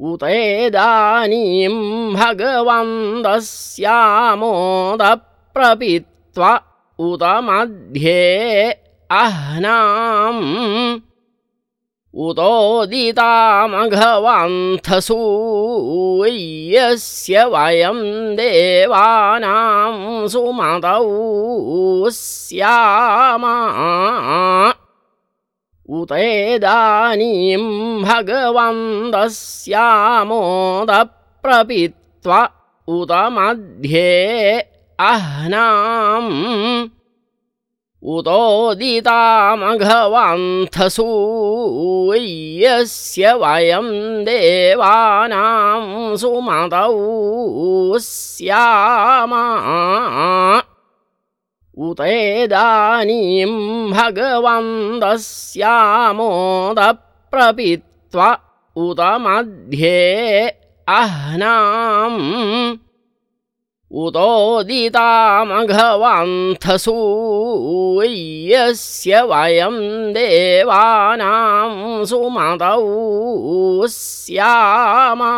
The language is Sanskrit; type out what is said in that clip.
उतेदानीं भगवन्दस्यामोदप्रपित्वा उत मध्ये अह्नाम्। उतोदितामघवन्थसूयस्य वयं देवानां सुमतौ स्यामा उतेदानीं भगवन्दस्यामोदप्रपित्वा उत मध्ये अह्नाम् उतोदितामघवन्थसूयस्य वयं देवानां सुमतौ स्यामा उतेदानीं भगवन्दस्यामोदप्रपित्वा उत मध्ये अह्नाम् उतोदितामघवन्थसूयस्य वयं देवानां सुमतौ स्यामा